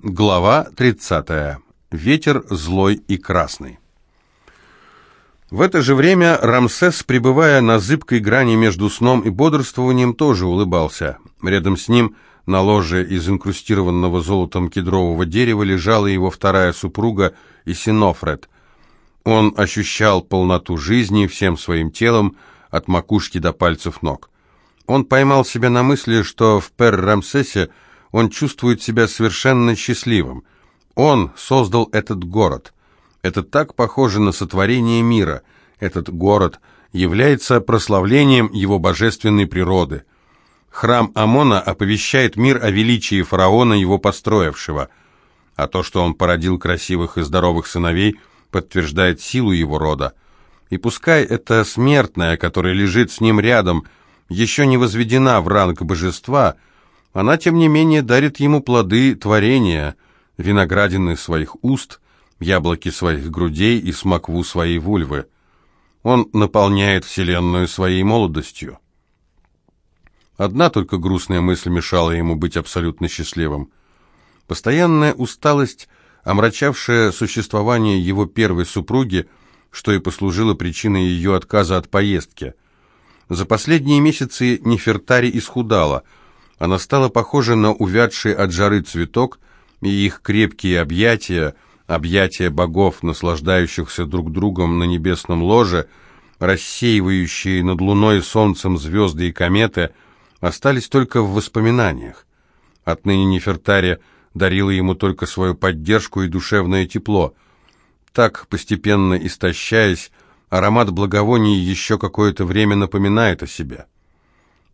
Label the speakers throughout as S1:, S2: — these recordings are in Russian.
S1: Глава 30. Ветер злой и красный. В это же время Рамсес, пребывая на зыбкой грани между сном и бодрствованием, тоже улыбался. Рядом с ним на ложе из инкрустированного золотом кедрового дерева лежала его вторая супруга Исинофред. Он ощущал полноту жизни всем своим телом, от макушки до пальцев ног. Он поймал себя на мысли, что в Пер-Рамсесе он чувствует себя совершенно счастливым. Он создал этот город. Это так похоже на сотворение мира. Этот город является прославлением его божественной природы. Храм Амона оповещает мир о величии фараона, его построившего. А то, что он породил красивых и здоровых сыновей, подтверждает силу его рода. И пускай эта смертная, которая лежит с ним рядом, еще не возведена в ранг божества – она, тем не менее, дарит ему плоды творения, виноградины своих уст, яблоки своих грудей и смокву своей вульвы. Он наполняет Вселенную своей молодостью. Одна только грустная мысль мешала ему быть абсолютно счастливым. Постоянная усталость, омрачавшая существование его первой супруги, что и послужило причиной ее отказа от поездки. За последние месяцы Нефертари исхудала – она стала похожа на увядший от жары цветок, и их крепкие объятия, объятия богов, наслаждающихся друг другом на небесном ложе, рассеивающие над луной и солнцем звезды и кометы, остались только в воспоминаниях. Отныне Нефертария дарила ему только свою поддержку и душевное тепло. Так, постепенно истощаясь, аромат благовоний еще какое-то время напоминает о себе.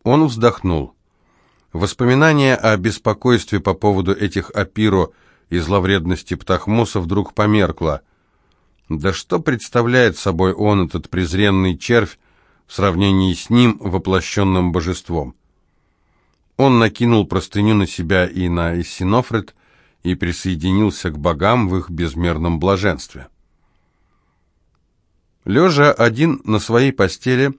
S1: Он вздохнул. Воспоминание о беспокойстве по поводу этих апиро и зловредности Птахмоса вдруг померкло. Да что представляет собой он, этот презренный червь, в сравнении с ним, воплощенным божеством? Он накинул простыню на себя и на Иссинофред и присоединился к богам в их безмерном блаженстве. Лежа один на своей постели,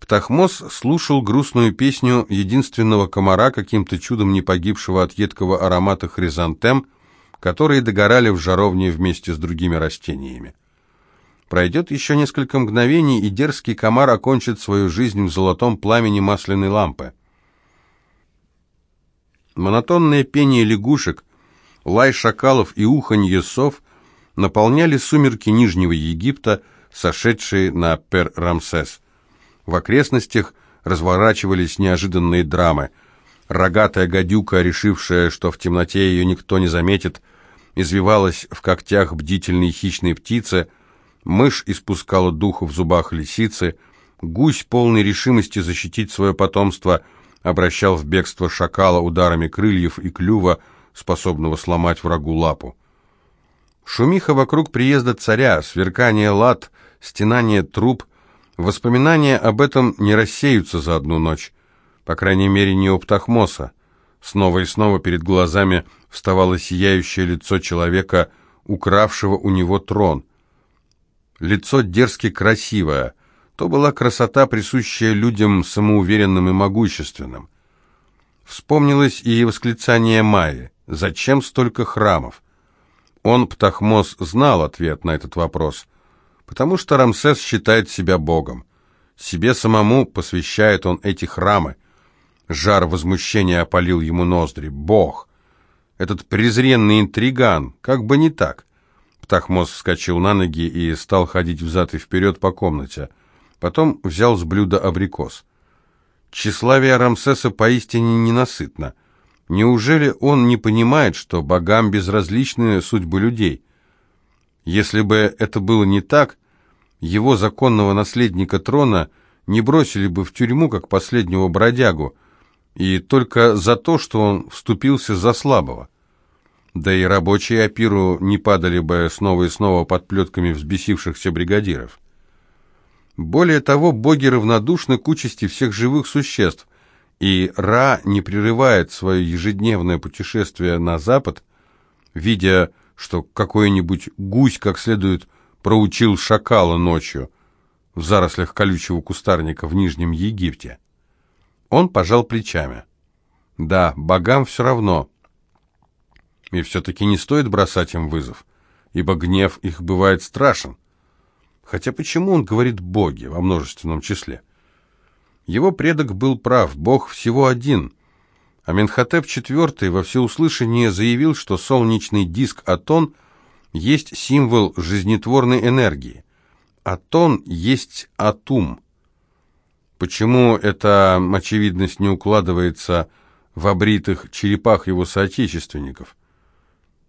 S1: Птахмос слушал грустную песню единственного комара, каким-то чудом не погибшего от едкого аромата хризантем, которые догорали в жаровне вместе с другими растениями. Пройдет еще несколько мгновений, и дерзкий комар окончит свою жизнь в золотом пламени масляной лампы. Монотонное пение лягушек, лай шакалов и уханье сов наполняли сумерки Нижнего Египта, сошедшие на Пер-Рамсес – в окрестностях разворачивались неожиданные драмы. Рогатая гадюка, решившая, что в темноте ее никто не заметит, извивалась в когтях бдительной хищной птицы, мышь испускала дух в зубах лисицы, гусь, полной решимости защитить свое потомство, обращал в бегство шакала ударами крыльев и клюва, способного сломать врагу лапу. Шумиха вокруг приезда царя, сверкание лад, стенание труп — Воспоминания об этом не рассеются за одну ночь, по крайней мере, не у Птахмоса. Снова и снова перед глазами вставало сияющее лицо человека, укравшего у него трон. Лицо дерзки красивое, то была красота, присущая людям самоуверенным и могущественным. Вспомнилось и восклицание Майи «Зачем столько храмов?» Он, Птахмос, знал ответ на этот вопрос – потому что Рамсес считает себя богом. Себе самому посвящает он эти храмы. Жар возмущения опалил ему ноздри. Бог! Этот презренный интриган, как бы не так. Птахмос вскочил на ноги и стал ходить взад и вперед по комнате. Потом взял с блюда абрикос. Тщеславие Рамсеса поистине ненасытно. Неужели он не понимает, что богам безразличны судьбы людей? Если бы это было не так, его законного наследника трона не бросили бы в тюрьму, как последнего бродягу, и только за то, что он вступился за слабого. Да и рабочие Апиру не падали бы снова и снова под плетками взбесившихся бригадиров. Более того, боги равнодушны к участи всех живых существ, и Ра не прерывает свое ежедневное путешествие на запад, видя что какой-нибудь гусь как следует проучил шакала ночью в зарослях колючего кустарника в Нижнем Египте. Он пожал плечами. Да, богам все равно. И все-таки не стоит бросать им вызов, ибо гнев их бывает страшен. Хотя почему он говорит «боги» во множественном числе? Его предок был прав, Бог всего один. А IV во всеуслышание заявил, что солнечный диск Атон есть символ жизнетворной энергии. Атон есть атум. Почему эта очевидность не укладывается в обритых черепах его соотечественников?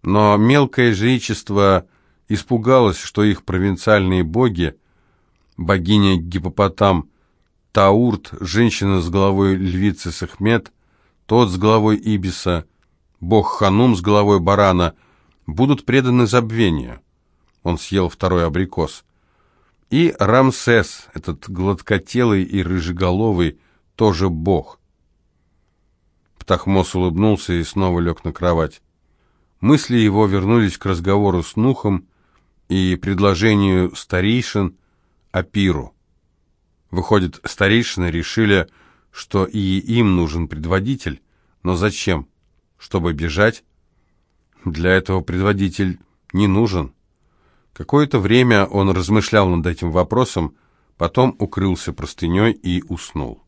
S1: Но мелкое жречество испугалось, что их провинциальные боги, богиня Гипопотам, Таурт, женщина с головой львицы Сахмет, тот с головой Ибиса, бог Ханум с головой барана, будут преданы забвению. Он съел второй абрикос. И Рамсес, этот гладкотелый и рыжеголовый, тоже бог. Птахмос улыбнулся и снова лег на кровать. Мысли его вернулись к разговору с Нухом и предложению старейшин о пиру. Выходит, старейшины решили, что и им нужен предводитель, но зачем? Чтобы бежать? Для этого предводитель не нужен. Какое-то время он размышлял над этим вопросом, потом укрылся простыней и уснул.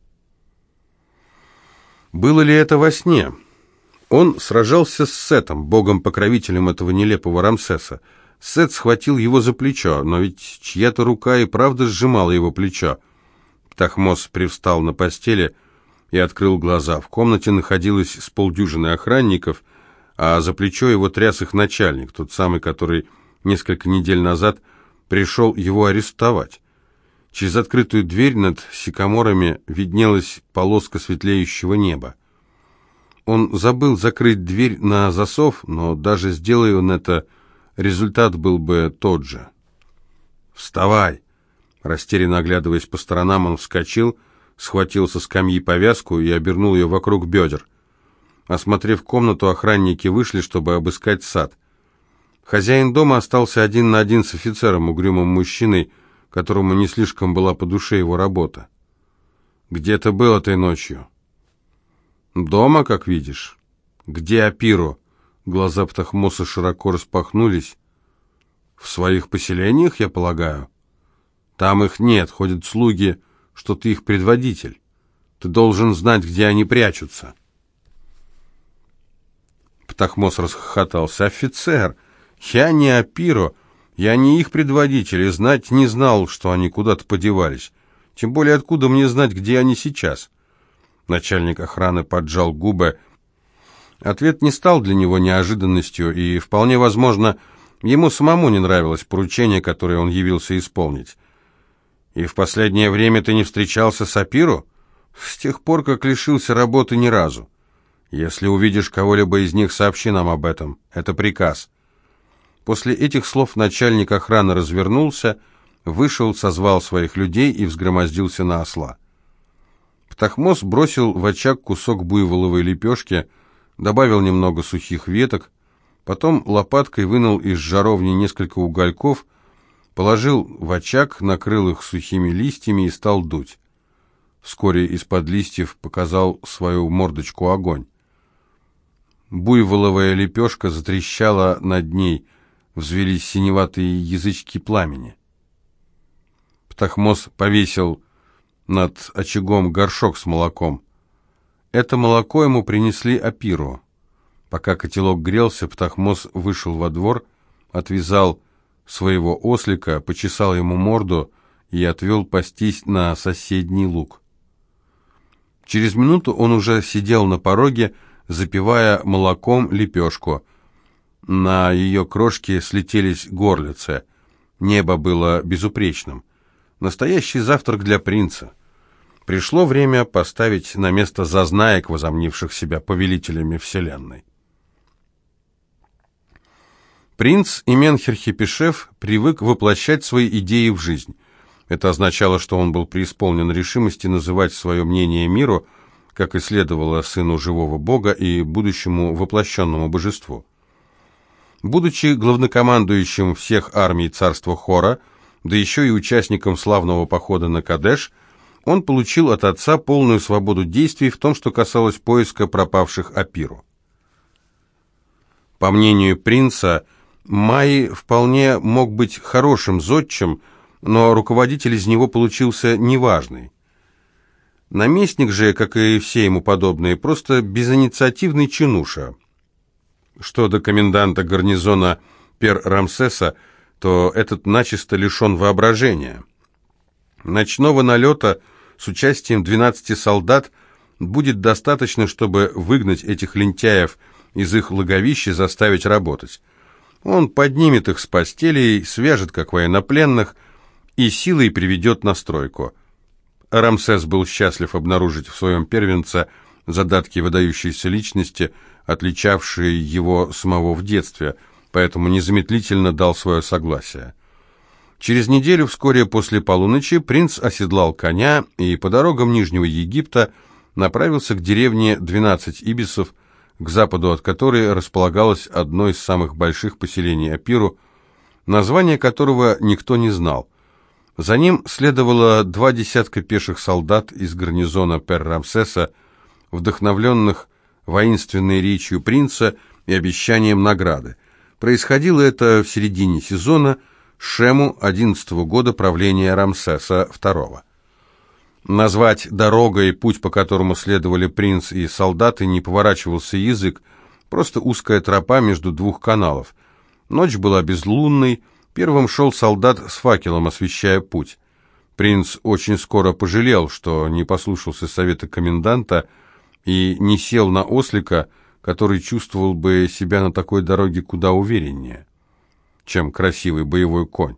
S1: Было ли это во сне? Он сражался с Сетом, богом-покровителем этого нелепого Рамсеса. Сет схватил его за плечо, но ведь чья-то рука и правда сжимала его плечо. Тахмос привстал на постели и открыл глаза. В комнате находилось с полдюжины охранников, а за плечо его тряс их начальник, тот самый, который несколько недель назад пришел его арестовать. Через открытую дверь над сикаморами виднелась полоска светлеющего неба. Он забыл закрыть дверь на засов, но даже сделая он это, результат был бы тот же. «Вставай!» Растерянно оглядываясь по сторонам, он вскочил, схватил со скамьи повязку и обернул ее вокруг бедер. Осмотрев комнату, охранники вышли, чтобы обыскать сад. Хозяин дома остался один на один с офицером, угрюмым мужчиной, которому не слишком была по душе его работа. «Где ты был этой ночью?» «Дома, как видишь». «Где Апиро?» Глаза Птахмоса широко распахнулись. «В своих поселениях, я полагаю?» «Там их нет, ходят слуги, что ты их предводитель. Ты должен знать, где они прячутся». Птахмос расхохотался. «Офицер!» Я не Апиро, я не их предводитель, и знать не знал, что они куда-то подевались. Тем более, откуда мне знать, где они сейчас? Начальник охраны поджал губы. Ответ не стал для него неожиданностью, и, вполне возможно, ему самому не нравилось поручение, которое он явился исполнить. «И в последнее время ты не встречался с Апиру?» «С тех пор, как лишился работы ни разу. Если увидишь кого-либо из них, сообщи нам об этом. Это приказ». После этих слов начальник охраны развернулся, вышел, созвал своих людей и взгромоздился на осла. Птахмос бросил в очаг кусок буйволовой лепешки, добавил немного сухих веток, потом лопаткой вынул из жаровни несколько угольков, положил в очаг, накрыл их сухими листьями и стал дуть. Вскоре из-под листьев показал свою мордочку огонь. Буйволовая лепешка затрещала над ней – взвелись синеватые язычки пламени. Птахмос повесил над очагом горшок с молоком. Это молоко ему принесли Апиру. Пока котелок грелся, Птахмос вышел во двор, отвязал своего ослика, почесал ему морду и отвел пастись на соседний луг. Через минуту он уже сидел на пороге, запивая молоком лепешку. На ее крошке слетелись горлицы. Небо было безупречным. Настоящий завтрак для принца. Пришло время поставить на место зазнаек, возомнивших себя повелителями Вселенной. Принц Именхер-Хепишев привык воплощать свои идеи в жизнь. Это означало, что он был преисполнен решимости называть свое мнение миру, как и следовало сыну живого бога и будущему воплощенному божеству. Будучи главнокомандующим всех армий царства Хора, да еще и участником славного похода на Кадеш, он получил от отца полную свободу действий в том, что касалось поиска пропавших Апиру. По мнению принца, Майи вполне мог быть хорошим зодчим, но руководитель из него получился неважный. Наместник же, как и все ему подобные, просто безинициативный чинуша. Что до коменданта гарнизона Пер-Рамсеса, то этот начисто лишен воображения. Ночного налета с участием 12 солдат будет достаточно, чтобы выгнать этих лентяев из их логовища, заставить работать. Он поднимет их с постелей, свяжет как военнопленных и силой приведет на стройку. Рамсес был счастлив обнаружить в своем первенце задатки выдающейся личности, отличавшие его самого в детстве, поэтому незамедлительно дал свое согласие. Через неделю, вскоре после полуночи, принц оседлал коня и по дорогам Нижнего Египта направился к деревне 12 ибисов, к западу от которой располагалось одно из самых больших поселений Апиру, название которого никто не знал. За ним следовало два десятка пеших солдат из гарнизона Пер-Рамсеса, вдохновленных воинственной речью принца и обещанием награды. Происходило это в середине сезона Шему 11 года правления Рамсеса II. Назвать дорогой путь, по которому следовали принц и солдаты, не поворачивался язык, просто узкая тропа между двух каналов. Ночь была безлунной, первым шел солдат с факелом, освещая путь. Принц очень скоро пожалел, что не послушался совета коменданта и не сел на ослика, который чувствовал бы себя на такой дороге куда увереннее, чем красивый боевой конь.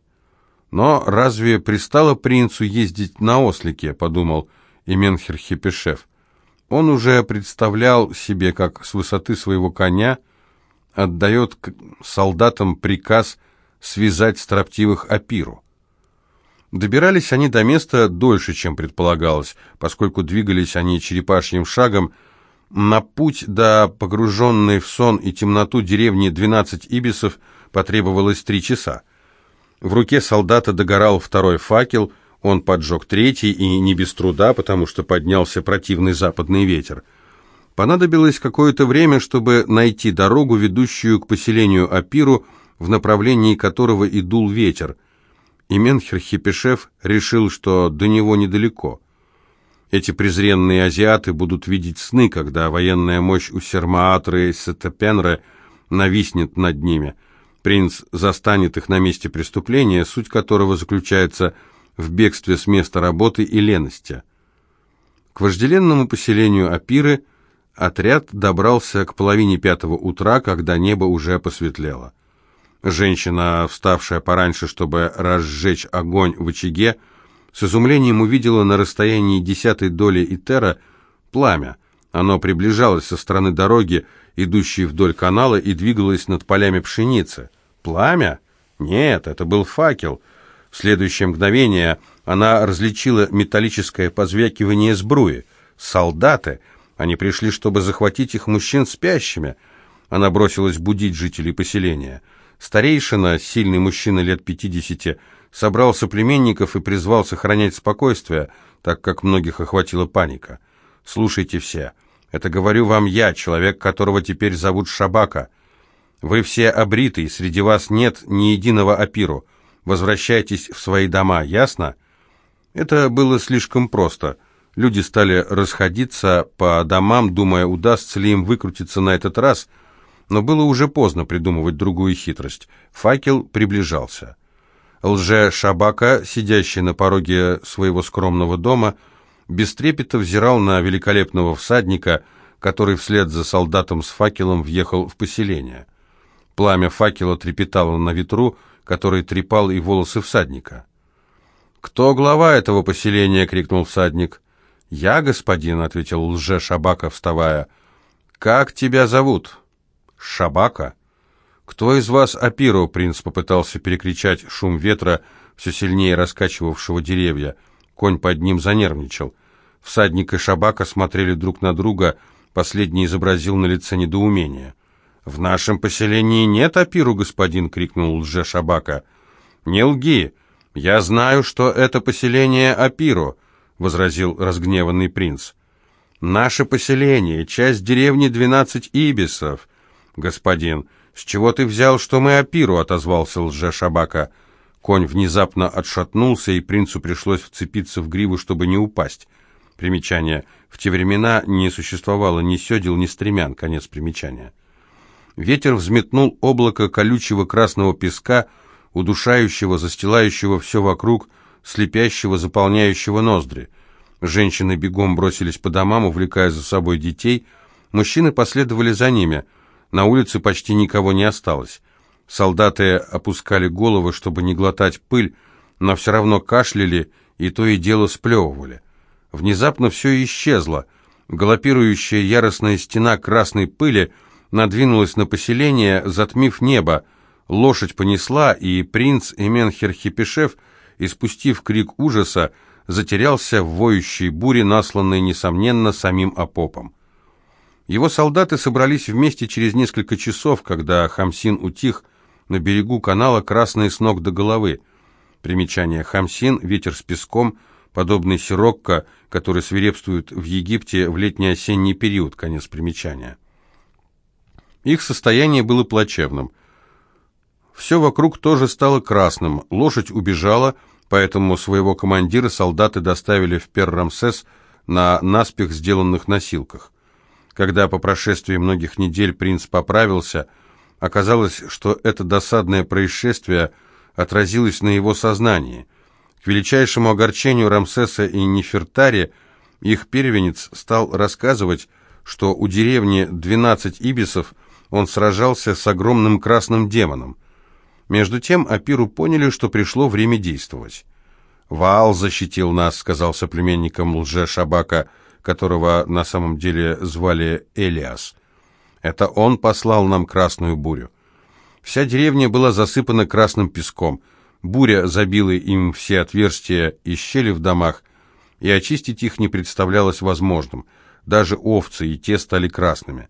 S1: Но разве пристало принцу ездить на ослике, подумал Именхер Хипешев. Он уже представлял себе, как с высоты своего коня отдает солдатам приказ связать строптивых Апиру. Добирались они до места дольше, чем предполагалось, поскольку двигались они черепашьим шагом. На путь до погруженной в сон и темноту деревни 12 ибисов потребовалось три часа. В руке солдата догорал второй факел, он поджег третий, и не без труда, потому что поднялся противный западный ветер. Понадобилось какое-то время, чтобы найти дорогу, ведущую к поселению Апиру, в направлении которого и дул ветер. И Менхер Хипешев решил, что до него недалеко. Эти презренные азиаты будут видеть сны, когда военная мощь у Сермаатры и Сетепенры нависнет над ними – Принц застанет их на месте преступления, суть которого заключается в бегстве с места работы и лености. К вожделенному поселению Апиры отряд добрался к половине пятого утра, когда небо уже посветлело. Женщина, вставшая пораньше, чтобы разжечь огонь в очаге, с изумлением увидела на расстоянии десятой доли Итера пламя. Оно приближалось со стороны дороги, идущей вдоль канала, и двигалось над полями пшеницы. Пламя? Нет, это был факел. В следующее мгновение она различила металлическое позвякивание сбруи. Солдаты! Они пришли, чтобы захватить их мужчин спящими. Она бросилась будить жителей поселения. Старейшина, сильный мужчина лет пятидесяти, собрал соплеменников и призвал сохранять спокойствие, так как многих охватила паника. «Слушайте все. Это говорю вам я, человек, которого теперь зовут Шабака. Вы все обриты, среди вас нет ни единого опиру. Возвращайтесь в свои дома, ясно? Это было слишком просто. Люди стали расходиться по домам, думая, удастся ли им выкрутиться на этот раз, но было уже поздно придумывать другую хитрость. Факел приближался. Лже-шабака, сидящий на пороге своего скромного дома, без трепета взирал на великолепного всадника, который вслед за солдатом с факелом въехал в поселение. Пламя факела трепетало на ветру, который трепал и волосы всадника. «Кто глава этого поселения?» — крикнул всадник. «Я, господин», — ответил лже-шабака, вставая. «Как тебя зовут?» «Шабака». «Кто из вас Апиру?» — принц попытался перекричать шум ветра, все сильнее раскачивавшего деревья. Конь под ним занервничал. Всадник и Шабака смотрели друг на друга, последний изобразил на лице недоумение. «В нашем поселении нет Апиру, господин!» — крикнул лже-шабака. «Не лги! Я знаю, что это поселение Апиру!» — возразил разгневанный принц. «Наше поселение — часть деревни двенадцать ибисов. «Господин, с чего ты взял, что мы Апиру?» — отозвался лже-шабака. Конь внезапно отшатнулся, и принцу пришлось вцепиться в гриву, чтобы не упасть. Примечание. В те времена не существовало ни седел, ни стремян. Конец примечания. Ветер взметнул облако колючего красного песка, удушающего, застилающего все вокруг, слепящего, заполняющего ноздри. Женщины бегом бросились по домам, увлекая за собой детей. Мужчины последовали за ними. На улице почти никого не осталось. Солдаты опускали головы, чтобы не глотать пыль, но все равно кашляли и то и дело сплевывали. Внезапно все исчезло. Галопирующая яростная стена красной пыли надвинулась на поселение, затмив небо. Лошадь понесла, и принц Эменхер-Хипешев, испустив крик ужаса, затерялся в воющей буре, насланной, несомненно, самим Апопом. Его солдаты собрались вместе через несколько часов, когда Хамсин утих на берегу канала, красный с ног до головы. Примечание Хамсин, ветер с песком, подобный сирокко, который свирепствует в Египте в летний-осенний период, конец примечания. Их состояние было плачевным. Все вокруг тоже стало красным, лошадь убежала, поэтому своего командира солдаты доставили в Пер-Рамсес на наспех сделанных носилках. Когда по прошествии многих недель принц поправился, оказалось, что это досадное происшествие отразилось на его сознании. К величайшему огорчению Рамсеса и Нефертари их первенец стал рассказывать, что у деревни 12 ибисов он сражался с огромным красным демоном. Между тем Апиру поняли, что пришло время действовать. «Ваал защитил нас», — сказал соплеменником лже-шабака, которого на самом деле звали Элиас. «Это он послал нам красную бурю». Вся деревня была засыпана красным песком. Буря забила им все отверстия и щели в домах, и очистить их не представлялось возможным. Даже овцы и те стали красными.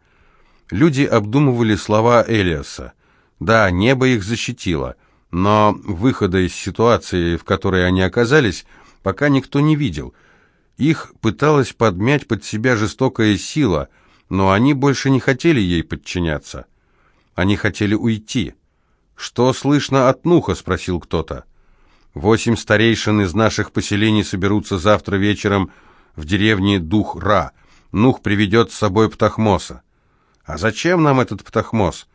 S1: Люди обдумывали слова Элиаса. Да, небо их защитило, но выхода из ситуации, в которой они оказались, пока никто не видел. Их пыталась подмять под себя жестокая сила, но они больше не хотели ей подчиняться. Они хотели уйти. «Что слышно от Нуха?» — спросил кто-то. «Восемь старейшин из наших поселений соберутся завтра вечером в деревне Дух-Ра. Нух приведет с собой Птахмоса». А зачем нам этот Птахмос?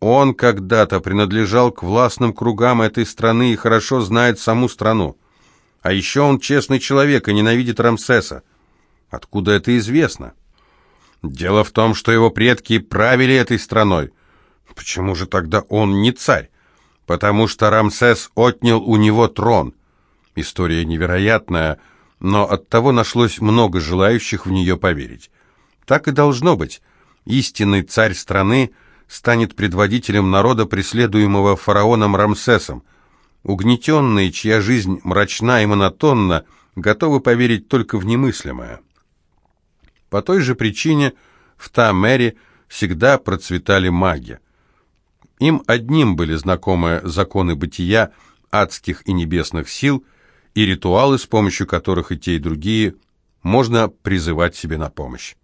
S1: Он когда-то принадлежал к властным кругам этой страны и хорошо знает саму страну. А еще он честный человек и ненавидит Рамсеса. Откуда это известно? Дело в том, что его предки правили этой страной. Почему же тогда он не царь? Потому что Рамсес отнял у него трон. История невероятная, но оттого нашлось много желающих в нее поверить. Так и должно быть истинный царь страны станет предводителем народа, преследуемого фараоном Рамсесом. Угнетенные, чья жизнь мрачна и монотонна, готовы поверить только в немыслимое. По той же причине в Та-Мэри всегда процветали маги. Им одним были знакомы законы бытия, адских и небесных сил, и ритуалы, с помощью которых и те, и другие можно призывать себе на помощь.